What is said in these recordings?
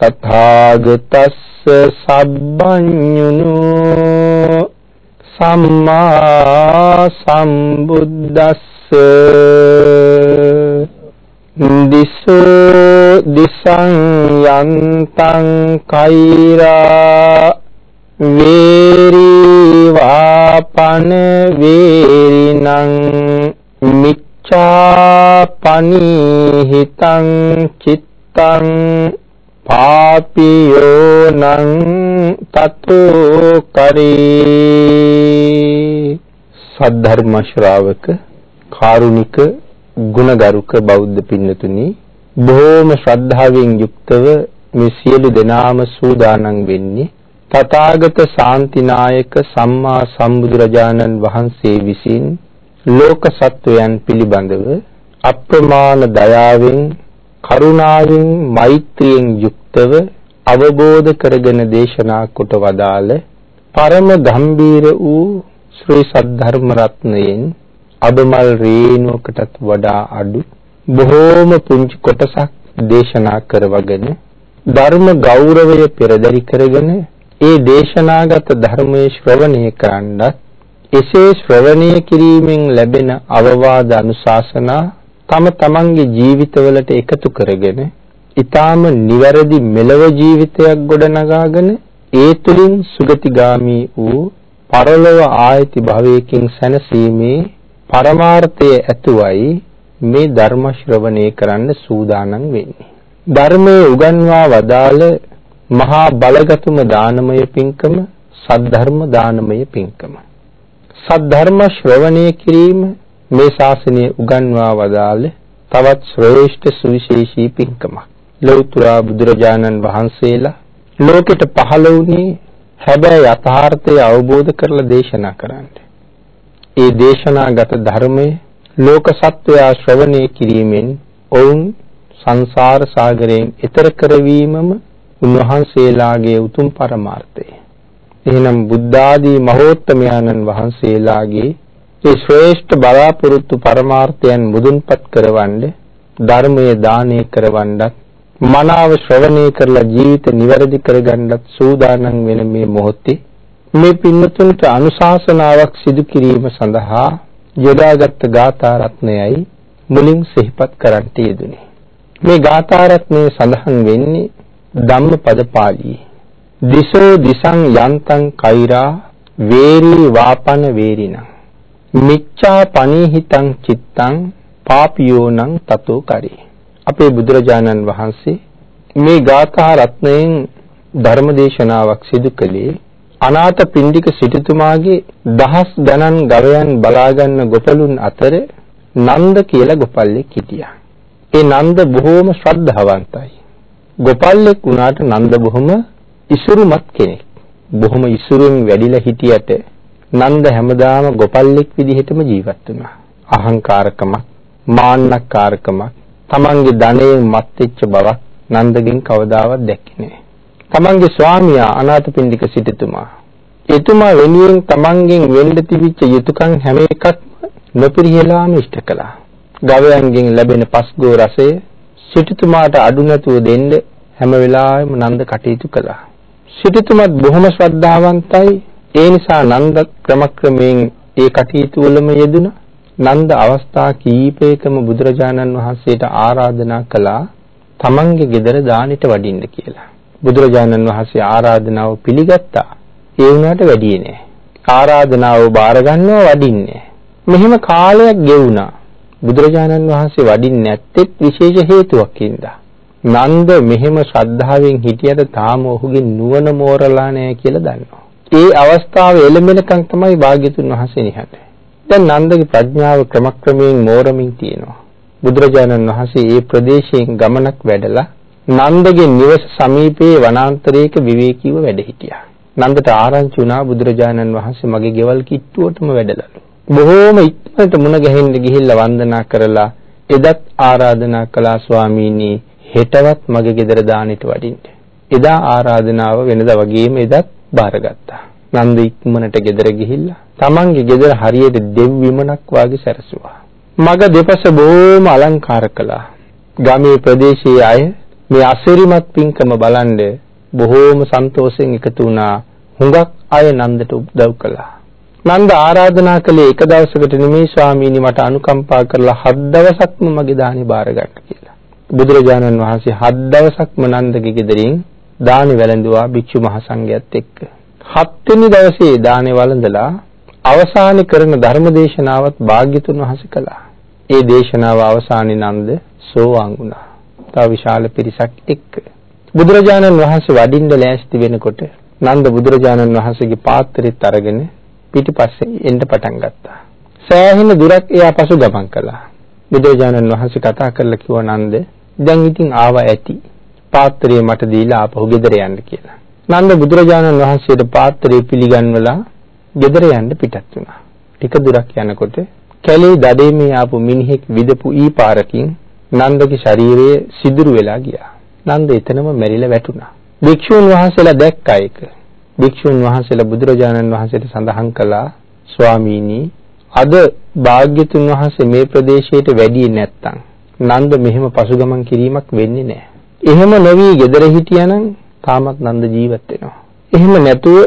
තථාගතස්ස සබ්බඤුනු සම්මා සම්බුද්දස්ස දිසෝ දිසං යන්තං කෛරා වේරි වාපන වේරිනං මිච්ඡාපනි හිතං චිත්තං පාපියෝ නං තතු කරේ. සද්ධර්ම ශ්‍රාවක කාරුණික ගුණගරුක බෞද්ධ පින්නතුනි බොහෝම ශ්‍රද්ධාවෙන් යුක්තව මේ සියලු දෙනාම සූදානම් වෙන්නේ තථාගත ශාන්තිනායක සම්මා සම්බුදුරජාණන් වහන්සේ විසින් ලෝක සත්වයන් පිළිබඳව අප්‍රමාණ දයාවෙන් කරුණාවෙන් මෛත්‍රියෙන් යුක්තව අවබෝධ කරගෙන දේශනා කොට වදාළ පරම ගම්බීර වූ ශ්‍රී සද්ධර්ම රත්නයෙන් අබමල් රේණුවකටත් වඩා අඩු බොහෝම පුංචි කොටසක් දේශනා කරවගෙන ධර්ම ගෞරවය පෙරදරි කරගෙන ඒ දේශනාගත ධර්මයේ ශ්‍රවණය කරන්නත් එසේ ශ්‍රවණය කිරීමෙන් ලැබෙන අවවාද අනුශාසනා තම තමන්ගේ ජීවිතවලට එකතු කරගෙන ඊටාම නිවැරදි මෙලව ජීවිතයක් ගොඩනගාගෙන ඒ තුලින් සුගතිගාමි වූ පරලොව ආයති භවයකින් සැනසීමේ පරමාර්ථය ඇතුවයි මේ ධර්ම ශ්‍රවණය කරන්න සූදානම් වෙන්නේ. ධර්මයේ උගන්වා වදාළ මහා බලගතුම දානමය පින්කම සද්ධර්ම දානමය පින්කම. සද්ධර්ම ශ්‍රවණය කිරීම මේ ශාසනය උගන්වා වදාළ තවත් ශ්‍රේෂ්ඨ සුවිශේෂී පින්කමක්. ලෞතර බුදුරජාණන් වහන්සේලා ලෝකෙට පහළ වුණේ හැබැයි යථාර්ථය අවබෝධ කරලා දේශනා කරන්න. ඒ දේශනාගත ධර්මය ලෝක සත්වයා ශ්‍රවණය කිරීමෙන් ඔවුන් සංසාර සාගරයෙන් එතර කරවීමම උන්වහන්සේලාගේ උතුම් පරමාර්ථය. එහෙනම් බුද්ධ ආදී මහෝත්තමයන්න් වහන්සේලාගේ ඒ ශ්‍රේෂ්ඨ බලාපොරොත්තු පරමාර්ථයන් මුදුන්පත් කරවන්න ධර්මයේ දානය කරවන්නත් මනාව ශ්‍රවණය කරලා ජීවිත නිවැරදි කරගන්නත් සූදානම් වෙන මේ මොහොතේ මේ පින්නතුන්ට අනුශාසනාවක් සිදු කිරීම සඳහා යොදාගත් ගාථා රත්නයයි මුලින් සිහිපත් කරන්ට යෙදුනේ. මේ ගාථා රත්නයේ සඳහන් වෙන්නේ ධම්මපද පාළියේ. දිසෝ දිසං යන්තං කෛරා වේරී වාපන වේරිණං මිච්ඡා පනීහිතං චිත්තං පාපියෝනං තතෝ කරේ. අපේ බුදුරජාණන් වහන්සේ මේ ගාථා රත්නයෙන් ධර්මදේශනාවක් සිදු කළේ අනාථ පින්ඩික සිටුතුමාගේ දහස් ගණන් ගවයන් බලාගන්න ගොපලුන් අතර නන්ද කියලා ගොපල්ලෙක් හිටියා. ඒ නන්ද බොහෝම ශ්‍රද්ධාවන්තයි. ගොපල්ලෙක් වුණාට නන්ද බොහොම ඉසුරුමත් කෙනෙක්. බොහොම ඉසුරුෙන් වැඩිලා හිටියට නන්ද හැමදාම ගොපල්ලෙක් විදිහටම ජීවත් වුණා. අහංකාරකමක්, මාන්නකාරකමක්, තමන්ගේ ධනයෙන් මත් වෙච්ච බවක් නන්දගෙන් කවදාවත් දැක්කේ නෑ. තමන්ගේ ස්වාමියා අනාථපිණ්ඩික සිටුතුමා එතුමා වෙනුවෙන් තමන්ගෙන් වෙන්න තිබිච්ච යුතුයකම් හැම එකක්ම නොපිරිහෙලාම ඉෂ්ට කළා. ගවයන්ගෙන් ලැබෙන පස්ගෝ රසය සිටුතුමාට අඩු නැතුව දෙන්න හැම වෙලාවෙම නන්ද කටයුතු කළා. සිටුතුමත් බොහොම ශ්‍රද්ධාවන්තයි. ඒ නිසා නන්ද ක්‍රමක්‍රමයෙන් ඒ කටයුතු වලම යෙදුණා. නන්ද අවස්ථා කීපයකම බුදුරජාණන් වහන්සේට ආරාධනා කළා තමන්ගේ ගෙදර දානෙට වඩින්න කියලා. බුදුරජාණන් වහන්සේ ආරාධනාව පිළිගත්තා. ඒ වුණාට වැඩියේ නෑ. ආරාධනාව බාර ගන්නවා වඩින්නේ. මෙහෙම කාලයක් ගෙවුණා. බුදුරජාණන් වහන්සේ වඩින්නේ නැත්තේ විශේෂ හේතුවක් හින්දා. නන්ද මෙහෙම ශ්‍රද්ධාවෙන් හිටියට තාම ඔහුගේ නුවණ මෝරලා නැහැ කියලා දන්නවා. ඒ අවස්ථාව එළඹෙනකන් තමයි භාග්‍යතුන් වහන්සේ නිහඬ. දැන් නන්දගේ ප්‍රඥාව ක්‍රමක්‍රමයෙන් මෝරමින් තියෙනවා. බුදුරජාණන් වහන්සේ ඒ ප්‍රදේශයෙන් ගමනක් වැඩලා නන්දගේ නිවස සමීපයේ වනාන්තරයක විවේකීව වැඩ හිටියා. නන්දට ආරංචි වුණා බුදුරජාණන් වහන්සේ මගේ ගෙවල් කිට්ටුවටම වැඩලලු. බොහෝම ඉක්මනට මුණ ගැහෙන්න ගිහිල්ලා වන්දනා කරලා එදත් ආරාධනා කළා ස්වාමීනි හෙටවත් මගේ ගෙදර දානෙට වඩින්න. එදා ආරාධනාව වෙනදා වගේම එදත් බාරගත්තා. නන්ද ඉක්මනට ගෙදර ගිහිල්ලා තමන්ගේ ගෙදර හරියට දෙව් විමනක් වාගේ සැරසුවා. මග දෙපස බොහොම අලංකාර කළා. ගමේ ප්‍රදේශයේ අය මේ අසිරිමත් පින්කම බලන්ඩ බොහෝම සන්තෝෂෙන් එකතු වුණා. හුඟක් අය නන්දට උදව් කළා. නන්ද ආරාධනා කළේ එක දවසකට නෙමෙයි ස්වාමීනි මට අනුකම්පා කරලා හත් දවසක්ම මගේ දානි බාර ගන්න කියලා. බුදුරජාණන් වහන්සේ හත් දවසක්ම නන්දගේ ගෙදරින් දානි වැළඳුවා භික්ෂු මහ සංඝයාත් එක්ක. හත්වෙනි දවසේ දානි වළඳලා අවසානයේ කරන ධර්මදේශනාවත් භාග්‍යතුන් වහන්සේ කළා. ඒ දේශනාව අවසානයේ නන්ද සෝවාන් වුණා. තව විශාල පිරිසක් එක්ක. බුදුරජාණන් වහන්සේ වඩින්න ලෑස්ති වෙනකොට නන්ද බුදුරජාණන් වහන්සේගේ පාත්‍රෙත් අරගෙන පිටිපස්සේ එන්න පටන් ගත්තා. සෑහෙන දුරක් එයා පසු ගමන් කළා. බුදුරජාණන් වහන්සේ කතා කරලා කිව්වා නන්ද දැන් ඉතින් ආවා ඇති. පාත්‍රය මට දීලා ආපහු ගෙදර යන්න කියලා. නන්ද බුදුරජාණන් වහන්සේට පාත්‍රය පිළිගන්වලා ගෙදර යන්න පිටත් වුණා. ටික දුරක් යනකොට කැලේ දඩේමේ ආපු මිනිහෙක් විදපු ඊ පාරකින් නන්දගේ ශරීරයේ සිදුරු වෙලා ගියා. නන්ද එතනම මැරිලා වැටුණා. භික්ෂුන් වහන්සේලා දැක්කා ඒක. භික්ෂුන් වහන්සේලා බුදුරජාණන් වහන්සේට සඳහන් කළා ස්වාමීනි අද භාග්‍යතුන් වහන්සේ මේ ප්‍රදේශයට වැඩි නැත්තම් නන්ද මෙහෙම පසුගමන් කිරීමක් වෙන්නේ නැහැ. එහෙම නොවි gedara හිටියානම් තාමත් නන්ද ජීවත් වෙනවා. එහෙම නැතුව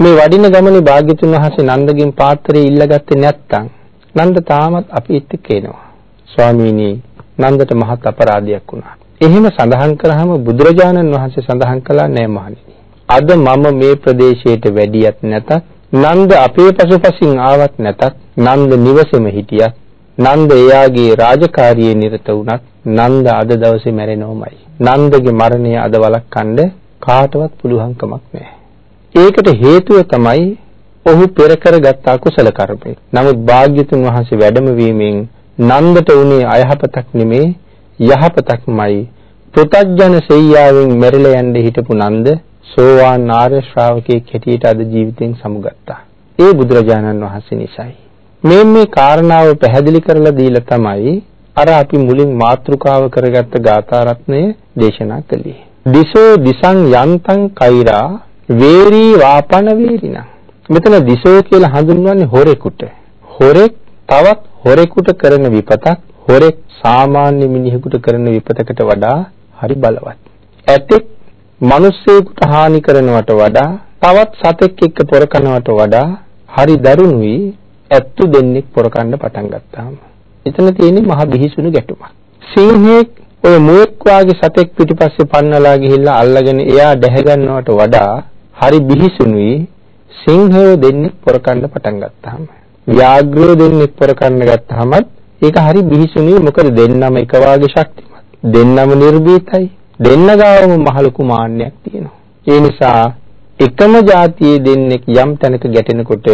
මේ වඩින ගමනේ භාග්‍යතුන් වහන්සේ නන්දගෙන් පාත්‍රය ඉල්ලගත්තේ නැත්තම් නන්ද තාමත් අපිත් එක්ක එනවා. ස්වාමීනි නන්දට මහත් අපරාධයක් වුණා. එහෙම සඳහන් කරාම බුදුරජාණන් වහන්සේ සඳහන් කළා නෑ මහණෙනි. අද මම මේ ප්‍රදේශයට වැඩියත් නැතත් නන්ද අපේ පසුපසින් ආවත් නැතත් නන්ද නිවසේම හිටියත් නන්ද එයාගේ රාජකාරියේ නිරත වුණත් නන්ද අද දවසේ මැරෙනවමයි. නන්දගේ මරණය අද වළක්වන්න කාටවත් පුළුවන් කමක් නැහැ. ඒකට හේතුව තමයි ඔහු පෙර කරගත් අකුසල කර්මය. නමුත් භාග්‍යතුන් වහන්සේ වැඩම වීමෙන් නන්දට උනේ අයහපතක් නෙමේ යහපතක්මයි. පෘතජ්ජන සෙයියාවෙන් මෙරළ යන්න හිටපු නන්ද සෝවාන් ආර්ය ශ්‍රාවකයෙක් හැටියට අද ජීවිතෙන් සමුගත්තා. ඒ බුදුරජාණන් වහන්සේ නිසායි. මේ මේ කාරණාව පැහැදිලි කරලා දීලා තමයි අර අපි මුලින් මාතෘකාව කරගත්ත ගාථා රත්නය දේශනා කළේ. දිසෝ දිසං යන්තං කෛරා වේරී වාපන වේරිනා. මෙතන දිසෝ කියලා හඳුන්වන්නේ හොරෙකුට. හොරෙක් තවත් හොරෙකුට කරන විපතක් හොරෙක් සාමාන්‍ය මිනිහෙකුට කරන විපතකට වඩා හරි බලවත්. ඇතෙක් මිනිස්සෙකුට හානි කරනවට වඩා තවත් සතෙක් එක්ක පොර කරනවට වඩා හරි දරුණුයි ඇත්තු දෙන්නෙක් පොර කන්න පටන් ගත්තාම. එතන තියෙන්නේ මහ බිහිසුණු ගැටුමක්. සිංහෙක් ඔය මුවෙක් වාගේ සතෙක් පිටිපස්සේ පන්නලා ගිහිල්ලා අල්ලගෙන එයා දැහැ ගන්නවට වඩා හරි බිහිසුණුයි සිංහයෝ දෙන්නෙක් පොර කන්න පටන් ගත්තාම. ව්‍යාග්‍රයෝ දෙන්නෙක් පොර කන්න ගත්තාම ඒක හරි බිහිසුණුයි මොකද දෙන්නම එක වාගේ ශක්තිමත්. දෙන්නම නිර්භීතයි. දෙන්න ගාවම මහලුකු මාන්නයක් තියෙනවා. ඒ නිසා එකම જાතියේ දෙන්නෙක් යම් තැනක ගැටෙනකොට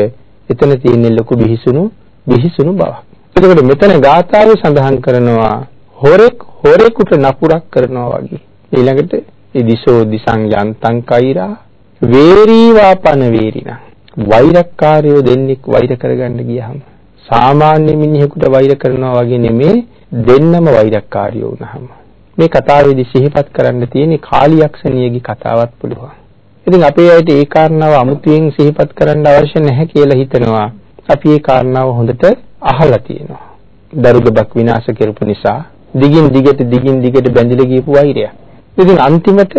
එතන තියෙන ලොකු බිහිසුණු බිහිසුණු බවක්. එතකොට මෙතන ගාථාවේ සඳහන් කරනවා හොරෙක් හොරෙකුට නපුරක් කරනවා වගේ. ඊළඟට ඉදිසෝ දිසං යන්තං කෛරා වේරීවාපන වේරිනා වෛරක්කාරයෝ දෙන්නෙක් වෛර කරගන්න ගියහම සාමාන්‍ය මිනිහෙකුට වෛර කරනවා වගේ නෙමේ දෙන්නම වෛරක්කාරයෝ වුණාම මේ කතාවේදී සිහිපත් කරන්න තියෙන්නේ කාලියක්ෂණියගේ කතාවක් පුළුවන්. ඉතින් අපේ අයට ඒ කාරණාව අමුතුවෙන් සිහිපත් කරන්න අවශ්‍ය නැහැ කියලා හිතනවා. අපි ඒ කාරණාව හොඳට අහලා තියෙනවා. දරුගබක් විනාශ කරපු නිසා දිගින් දිගට දිගින් දිගට බැඳිලා ගියපු වෛරය. ඉතින් අන්තිමට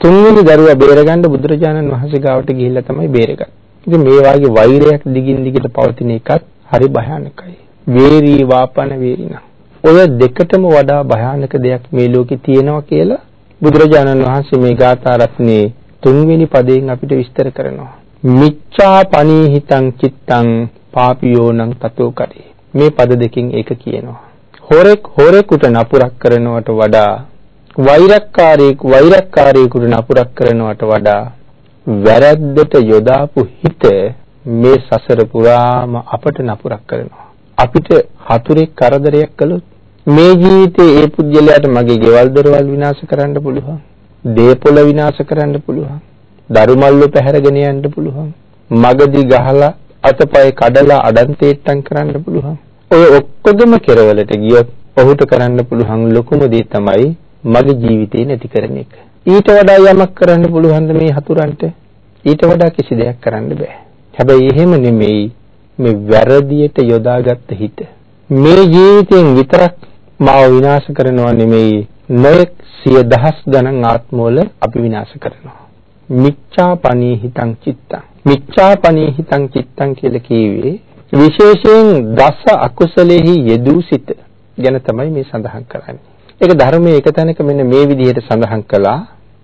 තුන්වෙනි දරුවා බේරගන්න බුදුරජාණන් වහන්සේ ගාවට ගිහිල්ලා තමයි බේරගන්නේ. ඉතින් මේ වාගේ වෛරයක් දිගින් දිගට පවතින එකත් හරි භයානකයි. වේරී වාපන වේරිනා. ඔය දෙකටම වඩා භයානක දෙයක් මේ ලෝකේ තියෙනවා කියලා බුදුරජාණන් වහන්සේ මේ ගාථා රත්නේ තුන්වෙනි පදයෙන් අපිට විස්තර කරනවා. මිච්ඡා පනීහිතං චිත්තං පාපියෝනං තතෝ කරේ. මේ පද දෙකෙන් ඒක කියනවා. හොරෙක් හොරෙකුට නපුරක් කරනවට වඩා වෛරක්කාරයෙක් වෛරක්කාරයෙකුට නපුරක් කරනවට වඩා වැරද්දට යොදාපු හිත මේ සසර පුරාම අපට නපුරක් කරනවා. අපිට හතුරෙක් කරදරයක් කළොත් මේ ජීවිතේ ඒ පුජ්‍යලයට මගේ ගෙවල් දොරවල් විනාශ කරන්න පුළුවන්. දේපොළ විනාශ කරන්න පුළුවන්. දරුමල්ලු පැහැරගෙන යන්න පුළුවන්. මගදී ගහලා අතපය කඩලා අඩන්තේට්ටම් කරන්න පුළුවන්. ඔය ඔක්කොගම කෙරවලට ගියොත් ඔහුට කරන්න පුළුවන් ලොකුම දේ තමයි මගේ ජීවිතේ නැති කරන එක. ඊට වඩා යමක් කරන්න පුළුවන්ද මේ හතුරන්ට? ඊට වඩා කිසි දෙයක් කරන්න බෑ. හැබැයි එහෙම නෙමෙයි මේ වැරදියට යොදාගත්ත හිත. මේ ජීවිතෙන් විතරක් මාව විනාශ කරනවා නෙමෙයි නොයෙක් සිය දහස් ගණන් ආත්මවල අපි විනාශ කරනවා. මිච්ඡා පනීහිතං චිත්තං. මිච්ඡා පනීහිතං චිත්තං කියලා කියවේ විශේෂයෙන් දස අකුසලෙහි යෙදූ සිත ගැන තමයි මේ සඳහන් කරන්නේ. ඒක ධර්මයේ එක තැනක මෙන්න මේ විදිහට සඳහන් කළා.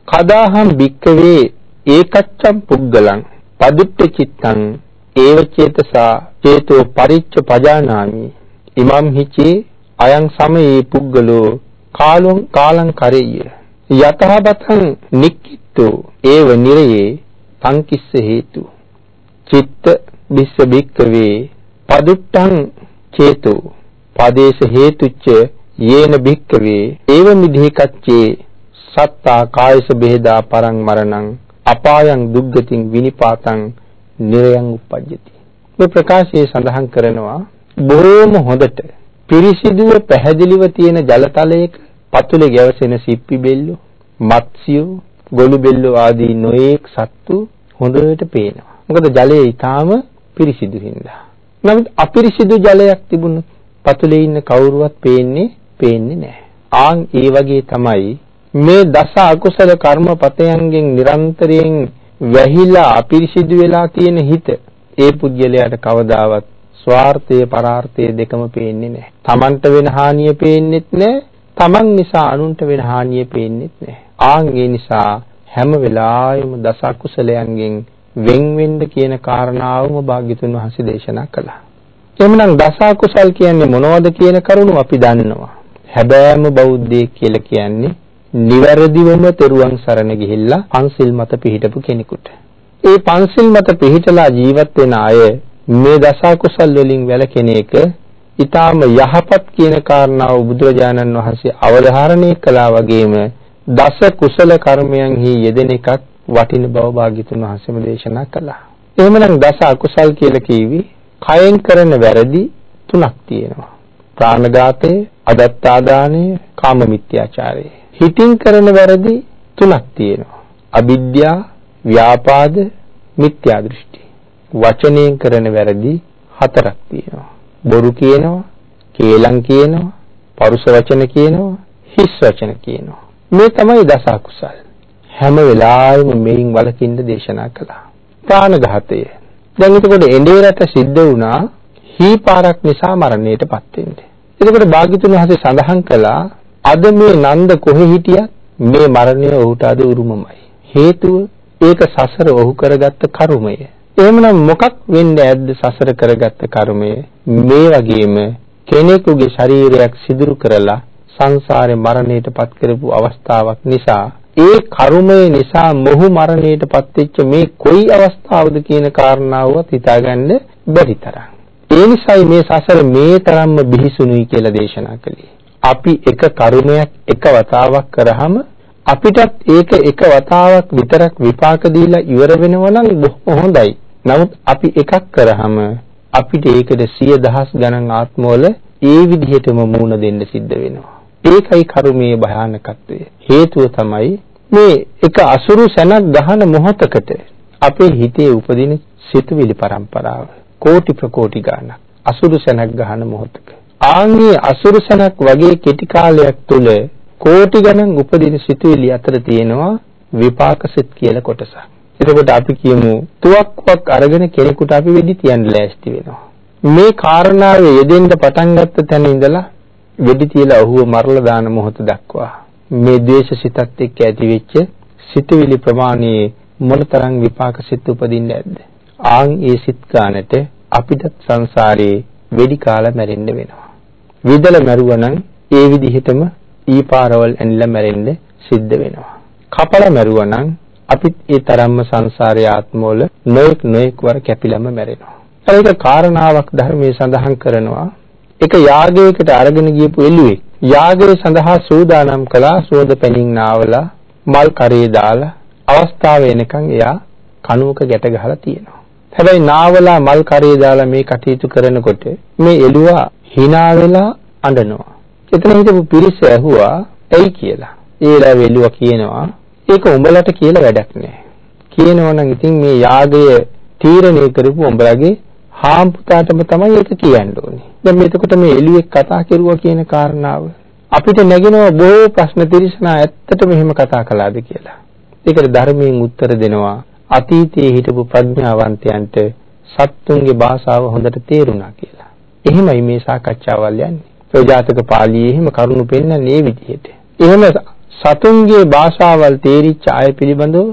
කදාහම් භික්කවේ ඒකච්ඡම් පුද්ගලං පදුට්ඨ චිත්තං ඒව චේතසා චේතෝ පරිච්ඡ පජානාමි ඉමම් හිචේ අයං සමයේ පුද්ගලෝ කාලං කාලං කරෙය්‍ය. යතහබතං නික්කිට්තෝ ඒව නිරයේ සංකිස්ස හේතු. චිත්ත බිස්ස බික්කවේ පදුට්ටං චේතෝ. පදේශ හේතුච්ච යේන බික්කවේ ඒව මිදේකච්චේ සත්තා කායස බෙහෙදා පරං මරණං අපායන් දුග්ගතින් විනිපාතං නිරයන් උපජ්ජති. මේ ප්‍රකාශයේ සඳහන් කරනවා බොහෝම හොඳට පිරිසිදුව පැහැදිලිව තියෙන ජලතලයක පතුලේ ගැවසෙන සිප්පි බෙල්ලෝ මත්ස්‍යෝ ගොළු බෙල්ලෝ ආදී නොයේක් සත්තු හොඳට පේනවා. මොකද ජලය ඊටාම පිරිසිදු හින්දා. නමුත් අපිරිසිදු ජලයක් තිබුණොත් පතුලේ ඉන්න කවුරුවත් පේන්නේ පේන්නේ නැහැ. ආන් ඒ වගේ තමයි මේ දස අකුසල කර්මපතයන්ගෙන් නිරන්තරයෙන් වැහිලා අපිරිසිදු වෙලා තියෙන හිත. ඒ පුජ්‍යලයට කවදාවත් ස්වార్థය පරාර්ථය දෙකම පේන්නේ නැහැ. Tamanට වෙන හානිය පේන්නෙත් නැහැ. Taman නිසා අනුන්ට වෙන හානිය පේන්නෙත් නැහැ. ආන් ඒ නිසා හැම වෙලාවෙම දස අකුසලයන්ගෙන් වෙන් වෙන්න කියන කාරණාවම භාග්‍යතුන් වහන්සේ දේශනා කළා. එhmenan දස අකුසල් කියන්නේ මොනවද කියන කරුණු අපි දන්නවා. හැබෑම බෞද්ධයෙක් කියලා කියන්නේ නිවැරදිවම තෙරුවන් සරණ ගිහිල්ලා පන්සිල් මත පිහිටපු කෙනෙකුට. ඒ පන්සිල් මත පිහිටලා ජීවත් වෙන අය මේ දස කුසල් වලින් වැළකෙන එක ඊටාම යහපත් කියන කාරණාව බුදුරජාණන් වහන්සේ අවධාරණය කළා වගේම දස කුසල කර්මයන්හි යෙදෙන එකත් වටින බව භාග්‍යතුන් වහන්සේම දේශනා කළා. එහෙමනම් දස අකුසල් කියලා කිව්වි කයෙන් කරන වැරදි තුනක් තියෙනවා. ප්‍රාණඝාතය, අදත්තාදානය, කාම මිත්‍යාචාරය. හිතින් කරන වැරදි තුනක් තියෙනවා. අවිද්‍යා, ව්‍යාපාද, මිත්‍යා දෘෂ්ටි. වචනයෙන් කරන වැරදි හතරක් තියෙනවා. බොරු කියනවා, කේලම් කියනවා, පරුෂ වචන කියනවා, හිස් වචන කියනවා. මේ තමයි දස අකුසල්. හැම වෙලාවෙම මේන් වලකින්න දේශනා කළා. ප්‍රාණඝාතය. දැන් එතකොට එඬේ රට සිද්ධ වුණා හී පාරක් නිසා මරණයටපත් වෙන්නේ. එතකොට භාග්‍යතුන් වහන්සේ සඳහන් කළා අද මේ නන්ද කොහෙ හිටියත් මේ මරණය ඔහුට අද උරුමමයි. හේතුව ඒක සසර ඔහු කරගත්ත කර්මය. එහෙමනම් මොකක් වෙන්නේ ඇද්ද සසර කරගත්ත කර්මය? මේ වගේම කෙනෙකුගේ ශරීරයක් සිදුරු කරලා සංසාරේ මරණයටපත් කරපු අවස්ථාවක් නිසා ඒ කර්මය නිසා මොහු මරණයටපත් වෙච්ච මේ කොයි අවස්ථාවද කියන කාරණාවත් හිතාගන්න බැරි තරම්. ඒ නිසායි මේ සසර මේ තරම්ම බිහිසුණුයි කියලා දේශනා කළේ. අපි එක කර්මයක් එක වතාවක් කරාම අපිටත් ඒක එක වතාවක් විතරක් විපාක දීලා ඉවර වෙනවා නම් බොහොම හොඳයි. නමුත් අපි එකක් කරාම අපිට ඒකට සිය දහස් ගණන් ආත්මවල ඒ විදිහටම මූණ දෙන්න සිද්ධ වෙනවා. ඒකයි කර්මයේ භයානකත්වය. හේතුව තමයි මේ එක අසුරු සැනක් ගහන මොහොතකට අපේ හිතේ උපදින සිතුවිලි පරම්පරාව කෝටි ප්‍රකෝටි ගාණක් අසුරු සැනක් ගහන මොහොතක ආන්ගේ අසුරු සැනක් වගේ කෙටි කාලයක් තුල කෝටි ගණන් උපදින සිතුවිලි අතර තියෙනවා විපාක සිත් කියලා කොටසක්. එතකොට අපි කියමු තුවක්කුවක් අරගෙන කෙනෙකුට අපි වෙඩි තියන්න ලෑස්ති වෙනවා. මේ කාරණාවේ යෙදෙන්න පටන් ගත්ත තැන ඉඳලා වෙඩි තියලා ඔහුව මරලා දාන මොහොත දක්වා මේ ද්වේෂ සිතත් එක්ක ඇතිවෙච්ච සිතුවිලි ප්‍රමාණයේ මොනතරම් විපාක සිත් උපදින්නේ නැද්ද? ආන් ඒ සිත් ගන්නට අපිටත් සංසාරේ වෙඩි කාලා මැරෙන්න වෙනවා. විදලා මැරුවනම් ඒ විදිහටම ඊපාරවල් ඇනිලා මැරෙන්න සිද්ධ වෙනවා. කපලා මැරුවනම් අපිත් ඒ තරම්ම සංසාරයේ ආත්මවල නොඑක් නොඑක් වර කැපිලම මැරෙනවා. ඒක කාරණාවක් ධර්මයේ සඳහන් කරනවා. එක යාගයකට අරගෙන ගියපු එළුවෙක් යාගය සඳහා සූදානම් කළා සුවඳ පැනින් නාවලා මල් කරේ දාලා අවස්ථාව එනකන් එයා කණුවක ගැට ගහලා තියෙනවා. හැබැයි නාවලා මල් කරේ දාලා මේ කටයුතු කරනකොට මේ එළුවා hina වෙලා අඬනවා. එතන හිටපු පිරිස ඇහුවා ඇයි කියලා. ඒ වෙලාවේ එළුවා කියනවා ඒක උඹලට කියලා වැඩක් නෑ. කියනවා නම් ඉතින් මේ යාගය තීරණය කරපු උඹලගේ හාම්පුතාටම තමයි ඒක කියන්න ඕනේ. දැන් මෙතකොට මේ එළුවෙක් කතා කරුවා කියන කාරණාව අපිට නැගෙනවා බොහෝ ප්‍රශ්න තිරසනා ඇත්තටම එහෙම කතා කළාද කියලා. ඒකට ධර්මයෙන් උත්තර දෙනවා අතීතයේ හිටපු ප්‍රඥාවන්තයන්ට සත්තුන්ගේ භාෂාව හොඳට තේරුණා කියලා. එහෙමයි මේ සාකච්ඡාවල් යන්නේ. ඒ ජාතක පාළියේ එහෙම කරුණු පෙන්නන්නේ මේ විදිහට. එහෙම සතුන්ගේ භාෂාවල් තේරිච්ච අය පිළිබඳව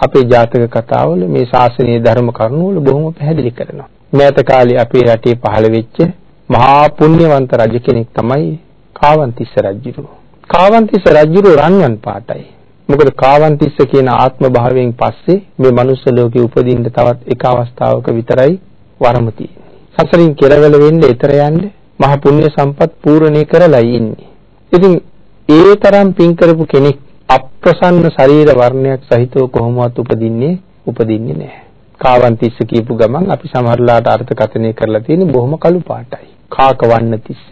අපේ ජාතක කතාවල මේ ශාසනීය ධර්ම කරුණු වල බොහොම පැහැදිලි කරනවා. මෑත කාලේ අපේ රටේ පහළ වෙච්ච මහා පුණ්‍යවන්ත රජ කෙනෙක් තමයි කාවන්තිස්ස රජුරු. කාවන්තිස්ස රජුරු රන්වන් පාටයි. මොකද කාවන්තිස්ස කියන ආත්ම භාවයෙන් පස්සේ මේ මනුස්ස ලෝකේ උපදින්න තවත් එක අවස්ථාවක විතරයි වරම තියෙන්නේ. සසරින් කෙරවල වෙන්න ඊතර යන්න මහ පුණ්‍ය සම්පත් පූර්ණේ කරලායි ඉන්නේ. ඉතින් ඒ තරම් පින් කරපු කෙනෙක් අප්‍රසන්න ශරීර වර්ණයක් සහිතව කොහොමවත් උපදින්නේ උපදින්නේ නැහැ. කාවන්තිස්ස කියපු ගමන් අපි සමහරලාට අර්ථකථනය කරලා තියෙන්නේ බොහොම කළු පාටයි. කාකවන්න තිස්ස.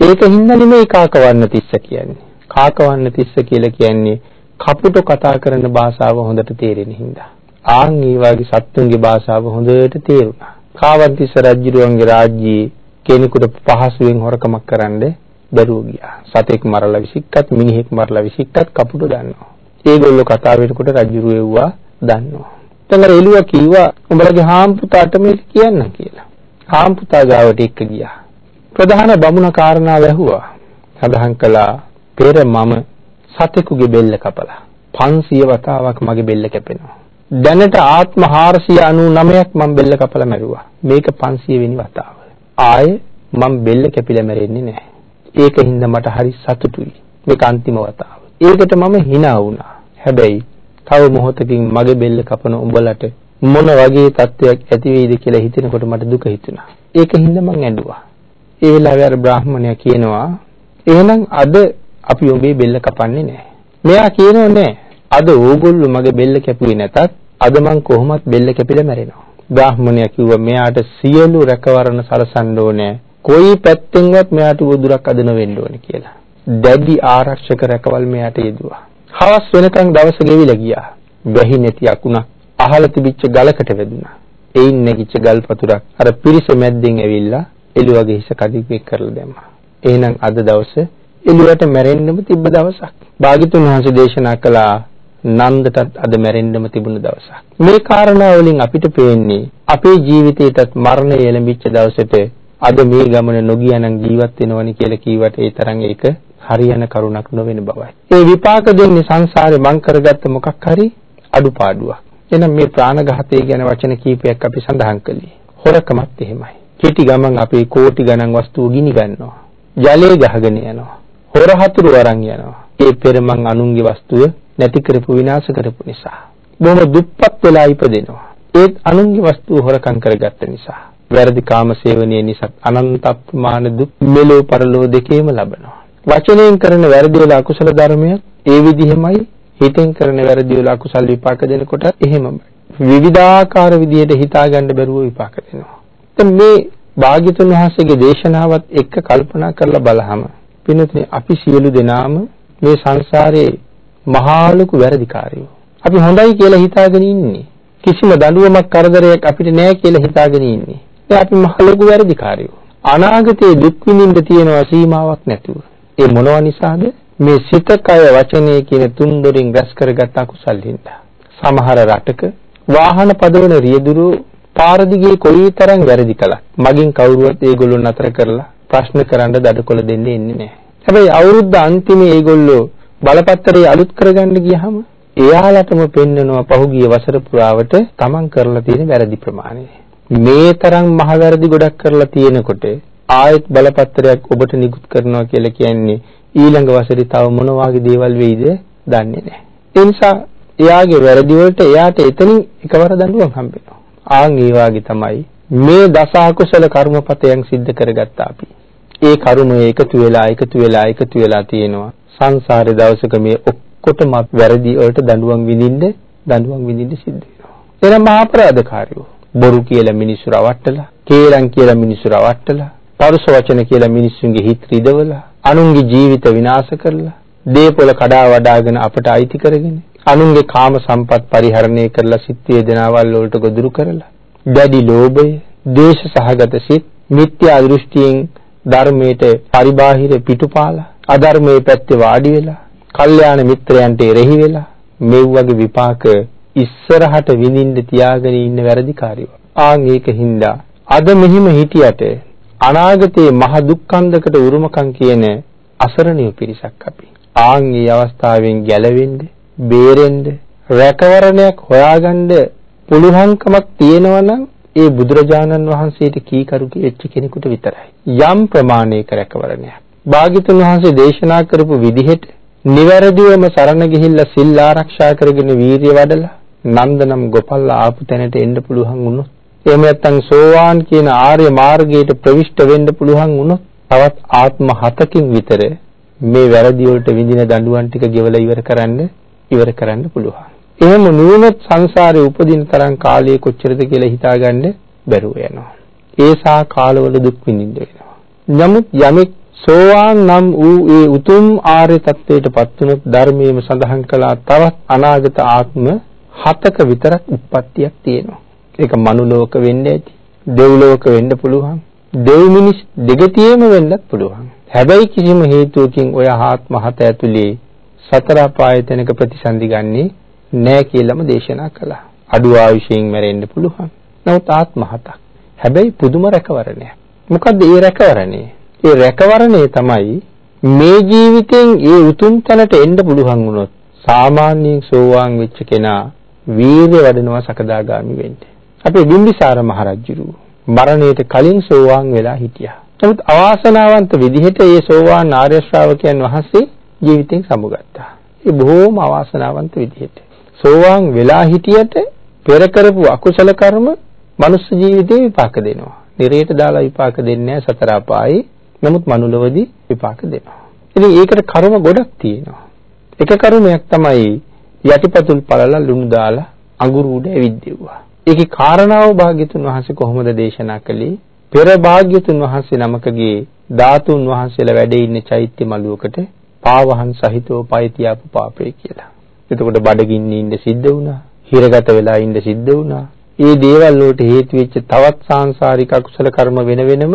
ඒකින්ද නෙමෙයි කාකවන්න තිස්ස කියන්නේ. කාකවන්න තිස්ස කියලා කියන්නේ කපුට කතා කරන භාෂාව හොඳට තේරෙන හින්දා. ආන් ඒ වගේ සත්තුන්ගේ භාෂාව හොඳට තේරුණා. කාවන්තිස්ස රජුරුවන්ගේ රාජ්‍යයේ කෙනෙකුට පහසුවෙන් හොරකමක් කරන්න බැරුව ගියා. සතෙක් මරලා විසික්කත් මිනිහෙක් මරලා විසික්කත් කපුට දන්නවා. ඒගොල්ලෝ කතා වෙනකොට රජුරුව එව්වා දන්නවා. දැන් අර එළුවා කිව්වා උඹලගේ හාම්පුතාට මේක කියන්න කියලා. හාම්පුතා ගාවට එක්ක ගියා. ප්‍රධාන බමුණ කාරණාව ඇහුවා. සඳහන් කළා පෙර මම සතෙකුගේ බෙල්ල කපලා 500 වතාවක් මගේ බෙල්ල කැපෙනවා. දැනට ආත්ම 499ක් මම බෙල්ල කපලා මැරුවා. මේක 500 වෙනි වතාව. ආයේ මම බෙල්ල කැපිලා මැරෙන්නේ නැහැ. ඒකින්ද මට හරි සතුටුයි. මේක අන්තිම වතාව. ඒකට මම hina වුණා. හැබැයි තව මොහොතකින් මගේ බෙල්ල කපන උඹලට මොන වගේ තත්වයක් ඇති වෙයිද කියලා හිතනකොට මට දුක හිතුණා. ඒකින්ද මං ඇඬුවා. ඒ වෙලාවේ අර බ්‍රාහ්මණයා කියනවා එහෙනම් අද අපි ඔබේ බෙල්ල කපන්නේ නැහැ. මෙයා කියනෝ නෑ. අද ඕගොල්ලෝ මගේ බෙල්ල කැපුවේ නැතත් අද මං කොහොමත් බෙල්ල කැපිලා මැරෙනවා. බ්‍රාහ්මණයා කිව්වා මෙයාට සියලු රැකවරණ සලසන්න ඕනේ. කොයි පැත්තෙන්වත් මෙයාට උදුරක් අද නොවෙන්න ඕනේ කියලා. දැඩි ආරක්ෂක රැකවල් මෙයාට යෙදුවා. හවස් වෙනකන් දවස ගෙවිලා ගියා. වැහි නැති අකුණක් අහල තිබිච්ච ගලකට වැදුනා. එයින් නැගිච්ච ගල් පතුරක් අර පිරිස මැද්දෙන් ඇවිල්ලා එළුවගේ හිස කඩිපෙක් කරලා දැම්මා. එහෙනම් අද දවසේ එළුවට මැරෙන්නම තිබ්බ දවසක්. භාග්‍යතුන් වහන්සේ දේශනා කළා නන්දටත් අද මැරෙන්නම තිබුණ දවසක්. මේ කාරණා වලින් අපිට පේන්නේ අපේ ජීවිතේටත් මරණය එළඹිච්ච දවසට අද මේ ගමන නොගියනම් ජීවත් වෙනවනි කියලා කීවට ඒ තරම් ඒක හරියන කරුණක් නොවන බවයි. ඒ විපාක දෙන්නේ සංසාරේ මං කරගත්ත මොකක් හරි අඩුපාඩුවක්. එහෙනම් මේ ප්‍රාණඝාතය ගැන වචන කීපයක් අපි සඳහන් කළේ. හොරකමත් එහෙමයි. කෙටි ගමන් අපේ කෝටි ගණන් වස්තු ගිනි ගන්නවා. ජලයේ ගහගෙන යනවා. හොර හතුරු අරන් යනවා. ඒ පෙර මං අනුන්ගේ වස්තුව නැති කරපු විනාශ කරපු නිසා. බොහොම දුප්පත් වෙලා ඉපදෙනවා. ඒත් අනුන්ගේ වස්තුව හොරකම් කරගත්ත නිසා. වැරදි කාම සේවනයේ නිසා අනන්ත අප්‍රමාණ දුක් මෙලෝ පරලෝ දෙකේම ලබනවා. වචනයෙන් කරන වැරදි වල අකුසල ධර්මය ඒ විදිහමයි හිතෙන් කරන වැරදි වල අකුසල් විපාක දෙනකොට එහෙමම විවිධාකාර විදිහට හිතා ගන්න බැරුව විපාක දෙනවා. දැන් මේ භාග්‍යතුන් වහන්සේගේ දේශනාවත් එක්ක කල්පනා කරලා බලහම පින්තුනේ අපි සියලු දෙනාම මේ සංසාරේ මහා ලොකු වැරදිකාරයෝ. අපි හොඳයි කියලා හිතාගෙන ඉන්නේ. කිසිම දඬුවමක් කරදරයක් අපිට නැහැ කියලා හිතාගෙන ඉන්නේ. ඒ අපි මහා ලොකු වැරදිකාරයෝ. අනාගතයේ දුක් විඳින්න තියෙනවා සීමාවක් නැතුව. ඒ මොනවා නිසාද? මේ සිත කය වචනය කියන තුන් දොරින් රැස් කරගත් අකුසල් හින්දා. සමහර රටක වාහන පදවන රියදුරු පාර දිගේ කොයිතරම් වැරදි කළත් මගින් කවුරුවත් ඒගොල්ලෝ නතර කරලා ප්‍රශ්න කරන්න දඩකොල දෙන්නේ නැහැ. හැබැයි අවුරුද්ද අන්තිමේ ඒගොල්ලෝ බලපත්‍රය අලුත් කරගන්න ගියහම එයාලටම පෙන්නනවා පහුගිය වසර පුරාවට තමන් කරලා තියෙන වැරදි ප්‍රමාණය. මේ තරම් මහ වැරදි ගොඩක් කරලා තියෙනකොට ආයෙත් බලපත්‍රයක් ඔබට නිකුත් කරනවා කියලා කියන්නේ ඊළඟ වසරේ තව මොන වගේ දේවල් වෙයිද දන්නේ නැහැ. ඒ නිසා එයාගේ වැරදි වලට එයාට එතනින් එකවර දඬුවම් හම්බෙනවා. ආන් ඒ වාගේ තමයි මේ දස අකුසල කර්මපතයන් සිද්ධ කරගත්ත අපි. ඒ කරුණ එකතු වෙලා එකතු වෙලා එකතු වෙලා තියෙනවා. සංසාරේ දවසක මේ ඔක්කොටම වැරදි වලට දඬුවම් විඳින්න දඬුවම් විඳින්න සිද්ධ වෙනවා. එනම් මහා අපරාධකාරයෝ බොරු කියලා මිනිස්සු රවට්ටලා, කේලම් කියලා මිනිස්සු රවට්ටලා, පරුස වචන කියලා මිනිස්සුන්ගේ හිත රිදවලා, අනුන්ගේ ජීවිත විනාශ කරලා, දේපොළ කඩා වඩාගෙන අපට අයිති කරගෙන, අනුන්ගේ කාම සම්පත් පරිහරණය කරලා සිත් වේදනාවල් වලට ගොදුරු කරලා, දැඩි ලෝභය, ද්වේෂ සහගත සිත්, මිත්‍යා දෘෂ්ටියෙන් ධර්මයට පරිබාහිර පිටුපාලා අධර්මයේ පැත්තේ වාඩි වෙලා, කල්යාණ මිත්‍රයන්ට එරෙහි වෙලා මේ වගේ විපාක ඉස්සරහට විඳින්න තියාගෙන ඉන්න වැරදිකාරයෝ. ආන් ඒකින්ද අද මෙහිම හිටියට අනාගතයේ මහ දුක්ඛන්දකට උරුමකම් කියන අසරණිය පිරිසක් අපි. ආන් මේ අවස්ථාවෙන් ගැලවෙන්න, බේරෙන්න, රැකවරණයක් හොයාගන්න පුළුවන්කමක් තියෙනවා නම් ඒ බුදුරජාණන් වහන්සේට කීකරු වෙච්ච කෙනෙකුට විතරයි. යම් ප්‍රමාණයක රැකවරණයක්. භාග්‍යතුන් වහන්සේ දේශනා කරපු විදිහට නිවැරදිවම සරණ ගිහිල්ලා සිල් ආරක්ෂා කරගෙන වීරිය වඩලා නන්දනම් ගොපල්ලා ආපු තැනට එන්න පුළුවන් වුණොත් එහෙම නැත්නම් සෝවාන් කියන ආර්ය මාර්ගයට ප්‍රවිෂ්ඨ වෙන්න පුළුවන් වුණොත් තවත් ආත්ම හතකින් විතර මේ වැරදි වලට විඳින දඬුවම් ටික ගෙවලා ඉවර කරන්න ඉවර කරන්න පුළුවන්. එහෙම නුවණත් සංසාරේ උපදින තරම් කාලය කොච්චරද කියලා හිතාගන්න බැරුව යනවා. ඒසා කාලවල දුක් විඳින්න වෙනවා. නමුත් යමෙක් සෝවාන් නම් වූ ඒ උතුම් ආර්ය තත්වයට පත් වුණොත් ධර්මයේම සඳහන් කළා තවත් අනාගත ආත්ම හතක විතරක් උප්පත්තියක් තියෙනවා. ඒක මනුලෝක වෙන්න ඇති. දෙව්ලෝක වෙන්න පුළුවන්. දෙව් මිනිස් දෙගතියෙම වෙන්නත් පුළුවන්. හැබැයි කිසිම හේතුවකින් ඔය ආත්ම හත ඇතුලේ සතර අපායතනක ප්‍රතිසන්දි ගන්නේ නෑ කියලාම දේශනා කළා. අඩු ආයුෂයෙන් මැරෙන්න පුළුවන්. නමුත් ආත්ම හතක්. හැබැයි පුදුම රැකවරණයක්. මොකද්ද ඒ රැකවරණේ? ඒ රැකවරණය තමයි මේ ජීවිතෙන් ඒ උතුම් තැනට එන්න පුළුවන් වුණොත් සාමාන්‍යයෙන් සෝවාන් වෙච්ච කෙනා වීර්ය වඩනවා සකදාගාමි වෙන්න. අපේ බිම්බිසාර මහරජුරු මරණයට කලින් සෝවාන් වෙලා හිටියා. නමුත් අවාසනාවන්ත විදිහට ඒ සෝවාන් ආර්ය ශ්‍රාවකයන් වහන්සේ ජීවිතෙන් සමුගත්තා. ඒ බොහෝම අවාසනාවන්ත විදිහට. සෝවාන් වෙලා හිටියට පෙර කරපු අකුසල කර්ම මනුස්ස ජීවිතේ විපාක දෙනවා. නිරේට දාලා විපාක දෙන්නේ නැහැ සතර අපායේ නමුත් මනුලවදී විපාක දෙනවා. ඉතින් ඒකට කර්ම ගොඩක් තියෙනවා. එක කර්මයක් තමයි යටිපතුල් පළලා ලුණු දාලා අඟුරු උඩ ඇවිද්දෙව්වා. ඒකේ කාරණාව භාග්‍යතුන් වහන්සේ කොහොමද දේශනා කළේ? පෙර භාග්‍යතුන් වහන්සේ නමකගේ ධාතුන් වහන්සේලා වැඩ ඉන්න චෛත්‍ය මළුවකට පාවහන් සහිතව පය තියාපු පාපේ කියලා. එතකොට බඩගින්නේ ඉන්න සිද්ධ වුණා. හිරගත වෙලා ඉන්න සිද්ධ වුණා. ඒ දේවල් වලට හේතු වෙච්ච තවත් සාංශාරික අකුසල කර්ම වෙන වෙනම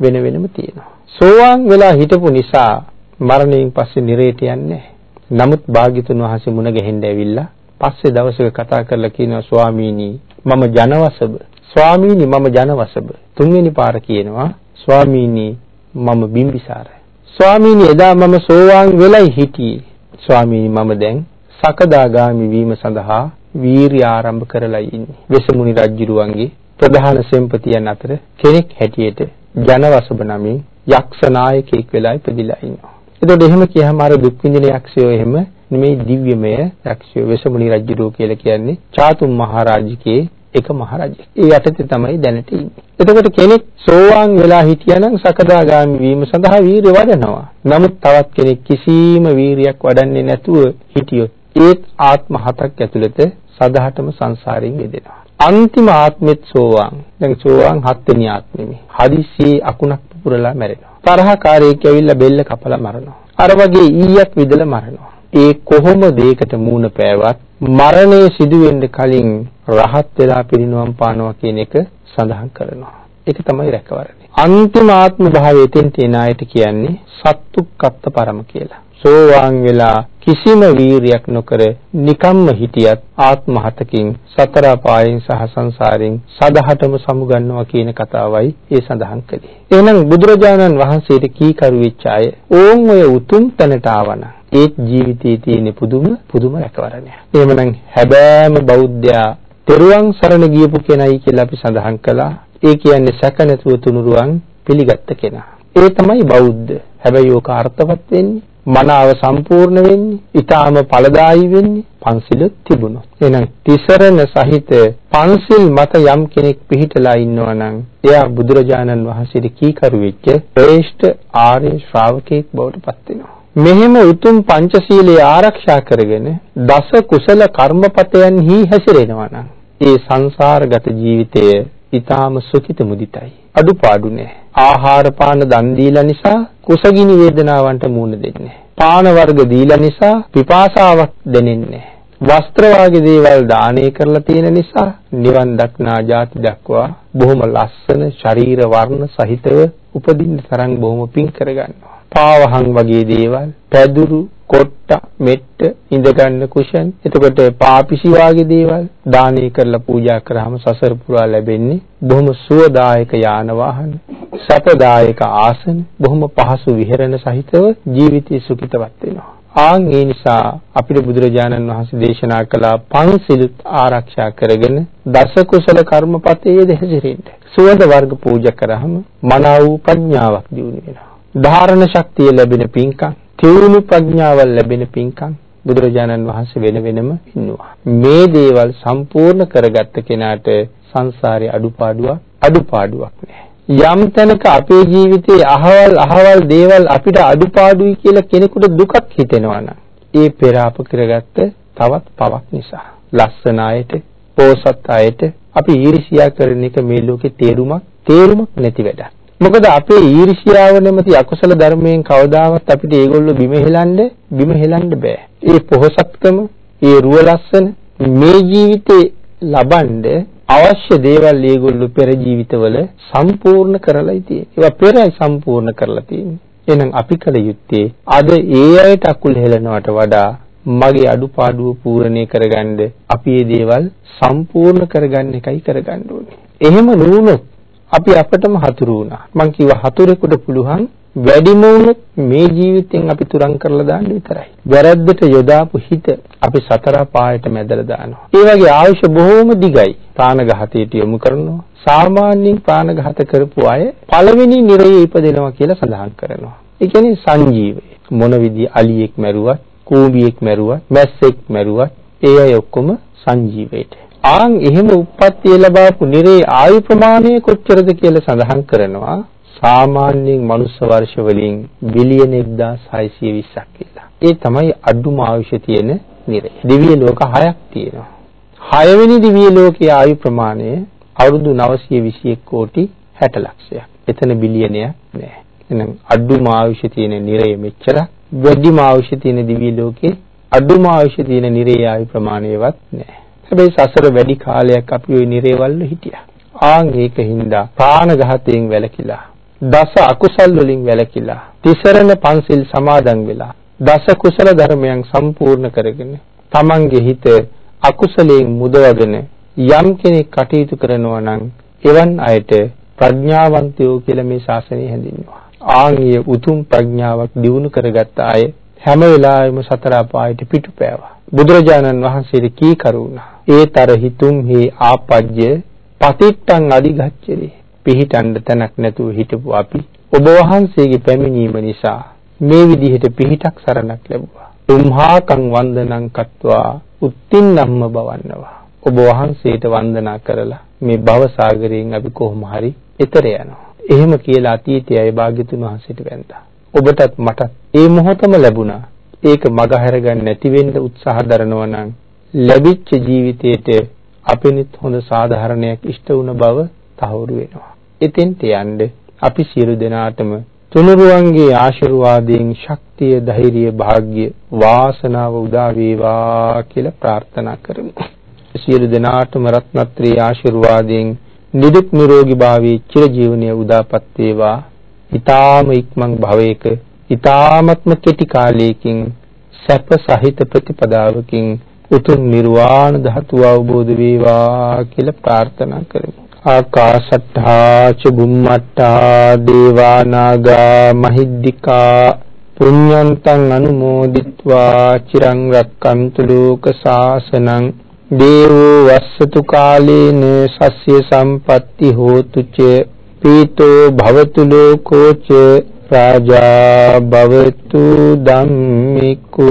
වෙන වෙනම තියෙනවා. සෝවාන් වෙලා හිටපු නිසා මරණයෙන් පස්සේ නිරේට යන්නේ නමුත් භාග්‍යතුන් වහන්සේ මුණ ගැහෙන්න ඇවිල්ලා පස්සේ දවසක කතා කරලා කියනවා ස්වාමීනි මම ජනවසබ. ස්වාමීනි මම ජනවසබ. තුන්වෙනි පාර කියනවා ස්වාමීනි මම බිම්බිසාරයි. ස්වාමීනි එදා මම සෝවාන් වෙලයි හිටියේ. ස්වාමීනි මම දැන් සකදාගාමි වීම සඳහා වීරිය ආරම්භ කරලා ඉන්නේ. වෙසමුනි රජුරුවන්ගේ ප්‍රධාන සෙන්පතියන් අතර කෙනෙක් හැටියට ජනවසබ නමින් යක්ෂ නායකයෙක් වෙලා ඉපදිලා ඉන්නවා. එතකොට එහෙම කියහම අර දුක් විඳින යක්ෂයෝ එහෙම නෙමෙයි දිව්‍යමය යක්ෂයෝ වෙසමුණි රජුරෝ කියලා කියන්නේ චාතුම් මහරජකේ එක මහරජෙක්. ඒ යටතේ තමයි දැනට ඉන්නේ. එතකොට කෙනෙක් සෝවාන් වෙලා හිටියනම් සකදාගාමි වීම සඳහා වීරිය වඩනවා. නමුත් තවත් කෙනෙක් කිසිම වීරියක් වඩන්නේ නැතුව හිටියොත් ඒත් ආත්ම හතක් ඇතුළත සදහටම සංසාරයෙන් මිදෙනවා. අන්තිම ආත්මෙත් සෝවාන්. දැන් සෝවාන් හත්වෙනි ආත්මෙමි. හදිස්සියේ අකුණක් පුපුරලා මැරෙනවා. තරහකාරයෙක් ඇවිල්ලා බෙල්ල කපලා මරනවා. අර වගේ ඊයක් විදලා මරනවා. ඒ කොහොම දෙයකට මූණ පෑවත් මරණය සිදු වෙන්න කලින් රහත් වෙලා පිරිනුවම් පානවා කියන එක සඳහන් කරනවා. ඒක තමයි රැකවරණය. අන්තිම ආත්ම භාවයෙන් තියෙන අයට කියන්නේ සත්තුක්කත්ත පරම කියලා. සෝවාන් වෙලා කිසිම වීරියක් නොකර නිකම්ම හිටියත් ආත්ම හතකින් සතර පායෙන් සහ සංසාරයෙන් සදහටම සමුගන්නවා කියන කතාවයි ඒ සඳහන් කළේ. එහෙනම් බුදුරජාණන් වහන්සේට කීකරු වෙච්ච අය ඕන් ඔය උතුම් තැනට ආවනම් ඒත් ජීවිතයේ තියෙන පුදුම පුදුම රැකවරණයක්. එහෙමනම් හැබෑම බෞද්ධයා තෙරුවන් සරණ ගියපු කෙනයි කියලා අපි සඳහන් කළා. ඒ කියන්නේ සැක නැතුව තුනුරුවන් පිළිගත්ත කෙනා. ඒ තමයි බෞද්ධ. හැබැයි ඕක අර්ථවත් වෙන්නේ මනාව සම්පූර්ණ වෙන්නේ, ඊටාම ඵලදායී වෙන්නේ පන්සිල තිබුණොත්. එහෙනම් තිසරණ සහිත පන්සිල් මත යම් කෙනෙක් පිළිහිටලා ඉන්නවා නම් එයා බුදුරජාණන් වහන්සේට කීකරු වෙච්ච ශ්‍රේෂ්ඨ ආර්ය ශ්‍රාවකෙක් බවට පත් වෙනවා. මෙහෙම උතුම් පංචශීලයේ ආරක්ෂා කරගෙන දස කුසල කර්මපතයන්හි හැසිරෙනවා නම් ඒ සංසාරගත ජීවිතය ඊටාම සුඛිත මුදිතයි. අඩුපාඩු නෑ. ආහාර පාන දන් දීලා නිසා කුසගිනි වේදනාවන්ට මුහුණ දෙන්නේ. පාන වර්ග දීලා නිසා පිපාසාවක් දැනෙන්නේ. වස්ත්‍ර වාගේ දේවල් දානය කරලා තියෙන නිසා නිවන් දක්නා ජාති දක්වා බොහොම ලස්සන ශරීර වර්ණ සහිතව උපදින්න තරම් බොහොම පිං කරගන්නවා. පාවහන් වගේ දේවල්, පැදුරු, කොට්ට, මෙට්ට, ඉඳගන්න කුෂන්, එතකොට පාපිසි වාගේ දේවල් දානය කරලා පූජා කරාම සසර පුරා ලැබෙන්නේ බොහොම සුවදායක යාන වාහන, සතදායක ආසන, බොහොම පහසු විහරණ සහිතව ජීවිතය සුඛිතවත් වෙනවා. ආන් ඒ නිසා අපිට බුදුරජාණන් වහන්සේ දේශනා කළ පංසිල් ආරක්ෂා කරගෙන දස කුසල කර්මපතේ දෙහැසිරෙන්න. සුවඳ වර්ග පූජා කරාම මනා වූ ප්‍රඥාවක් දියුණු වෙනවා. ධාරණ ශක්තිය ලැබෙන පින්කම්, තියුණු ප්‍රඥාවල් ලැබෙන පින්කම් බුදුරජාණන් වහන්සේ වෙන වෙනම ඉන්නවා. මේ දේවල් සම්පූර්ණ කරගත්ත කෙනාට සංසාරේ අඩුපාඩුවක් අඩුපාඩුවක් නෑ. යම් තැනක අපේ ජීවිතයේ අහවල් අහවල් දේවල් අපිට අඩුපාඩුයි කියලා කෙනෙකුට දුකක් හිතෙනවා නම් ඒ පෙර අප කරගත්ත තවත් පවක් නිසා. ලස්සන අයට, පෝසත් අයට අපි ඊර්ෂියා කරන එක මේ ලෝකේ තේරුමක් තේරුමක් නැති වැඩක්. මොකද අපේ ඊර්ෂ්‍යාව නැමැති අකුසල ධර්මයෙන් කවදාවත් අපිට ඒගොල්ලෝ බිම හෙලන්න බිම හෙලන්න බෑ. ඒ පොහසත්කම, ඒ රුව ලස්සන මේ ජීවිතේ ලබනද අවශ්‍ය දේවල් ඒගොල්ලෝ පෙර ජීවිතවල සම්පූර්ණ කරලායි තියෙන්නේ. ඒවා පෙරයි සම්පූර්ණ කරලා තියෙන්නේ. එහෙනම් අපි කල යුත්තේ අද ඒ අයට අකුල් හෙලනවට වඩා මගේ අඩුපාඩුව පූර්ණේ කරගන්න අපි මේ දේවල් සම්පූර්ණ කරගන්න එකයි කරගන්න ඕනේ. එහෙම නුනොත් අපි අපටම හතුරු වුණා. මං කිව්වා හතුරෙකුට පුළුවන් වැඩිම වුණොත් මේ ජීවිතෙන් අපි තුරන් කරලා දාන්න විතරයි. වැරද්දට යොදාපු හිත අපි සතර පායට මැදලා දානවා. ඒ වගේ ආයුෂ බොහෝම දිගයි. ප්‍රාණඝාතයට යොමු කරනවා. සාමාන්‍යයෙන් ප්‍රාණඝාත කරපු අය පළවෙනි නිරයේ ඉපදෙනවා කියලා සඳහන් කරනවා. ඒ කියන්නේ සංජීවය. මොන විදිය අලියෙක් මැරුවත්, කූඹියෙක් මැරුවත්, මැස්සෙක් මැරුවත් ඒ අය ඔක්කොම සංජීවයට. ආන් එහෙම උප්පත්තිය ලැබාපු නිරේ ආයු ප්‍රමාණය කොච්චරද කියලා සඳහන් කරනවා සාමාන්‍යයෙන් මනුස්ස වර්ෂ වලින් බිලියන 1620ක් කියලා. ඒ තමයි අඩුම ආයුෂ තියෙන නිරය. දිව්‍ය ලෝක 6ක් තියෙනවා. 6 වෙනි දිව්‍ය ලෝකයේ ආයු ප්‍රමාණය අවුරුදු 921 කෝටි 60 ලක්ෂයක්. එතන බිලියනයක් නෑ. එහෙනම් අඩුම ආයුෂ තියෙන නිරය මෙච්චර. වැඩිම ආයුෂ තියෙන දිව්‍ය ලෝකේ අඩුම ආයුෂ තියෙන නිරේ ආයු ප්‍රමාණයවත් නෑ. හැබැයි සසර වැඩි කාලයක් අපි ওই නිරේවල හිටියා. ආන් ඒකින්ද ප්‍රාණඝාතයෙන් වැළකීලා දස අකුසල් වලින් වැළකීලා තිසරණ පන්සිල් සමාදන් වෙලා දස කුසල ධර්මයන් සම්පූර්ණ කරගෙන තමන්ගේ හිත අකුසලයෙන් මුදවගෙන යම් කෙනෙක් කටයුතු කරනවා නම් එවන් අයට ප්‍රඥාවන්තයෝ කියලා මේ ශාසනය හැඳින්වනවා. ආන්ගේ උතුම් ප්‍රඥාවක් දිනු කරගත්ත අය හැම වෙලාවෙම සතර අපායට පිටුපෑවා. බුදුරජාණන් වහන්සේට කී කරුණා. ඒතර හිතුම් හි ආපජ්‍ය පතිට්ටං අදිගච්ඡරි. පිහිටන්න තැනක් නැතුව හිටපු අපි ඔබ වහන්සේගේ පැමිණීම නිසා මේ විදිහට පිහිටක් සරණක් ලැබුවා. උම්හාකං වන්දනං කତ୍වා උත්තින්නම්ම බවන්නවා. ඔබ වහන්සේට වන්දනා කරලා මේ භව සාගරයෙන් අපි කොහොම හරි එතර යනවා. එහෙම කියලා අතීතයේ අය භාග්‍යතුන් වහන්සේට වැඳා. ඔබටත් මටත් ඒ මොහොතම ලැබුණා. ඒක මග හැරගන්න නැති වෙන්න උත්සාහ දරනවා නම් ලැබිච්ච ජීවිතේට අපිනිත් හොඳ සාධාරණයක් ඉෂ්ට වුණ බව තහවුරු වෙනවා. එතෙන්ට යන්න අපි සියලු දෙනාටම තුනුරුවන්ගේ ආශිර්වාදයෙන් ශක්තිය, ධෛර්යය, වාග්ය, වාසනාව උදා වේවා කියලා ප්‍රාර්ථනා කරමු. සියලු දෙනාටම රත්නත්‍රී ආශිර්වාදයෙන් නිදුක් නිරෝගී භාවයේ චිරජීවනයේ උදාපත් වේවා. ඊ타ම ඉක්මන් භවයක ඊ타මත්ම කෙටි කාලයකින් සැප සහිත ප්‍රතිපදාවකින් උතුම් නිර්වාණ ධාතුව අවබෝධ වේවා කියලා ප්‍රාර්ථනා කරමු. ආකාශත්තා චුම්මත්තා දේවා නාග මහිද්దికා පුඤ්ඤන්තං අනුමෝදිත්වා චිරං රක්칸තු ලෝක සාසනං දේවෝ වස්සතු කාලේන සස්්‍ය සම්පatti හෝතු ච පීතෝ භවතු ලෝකෝ ච රාජා භවතු ධම්මිකෝ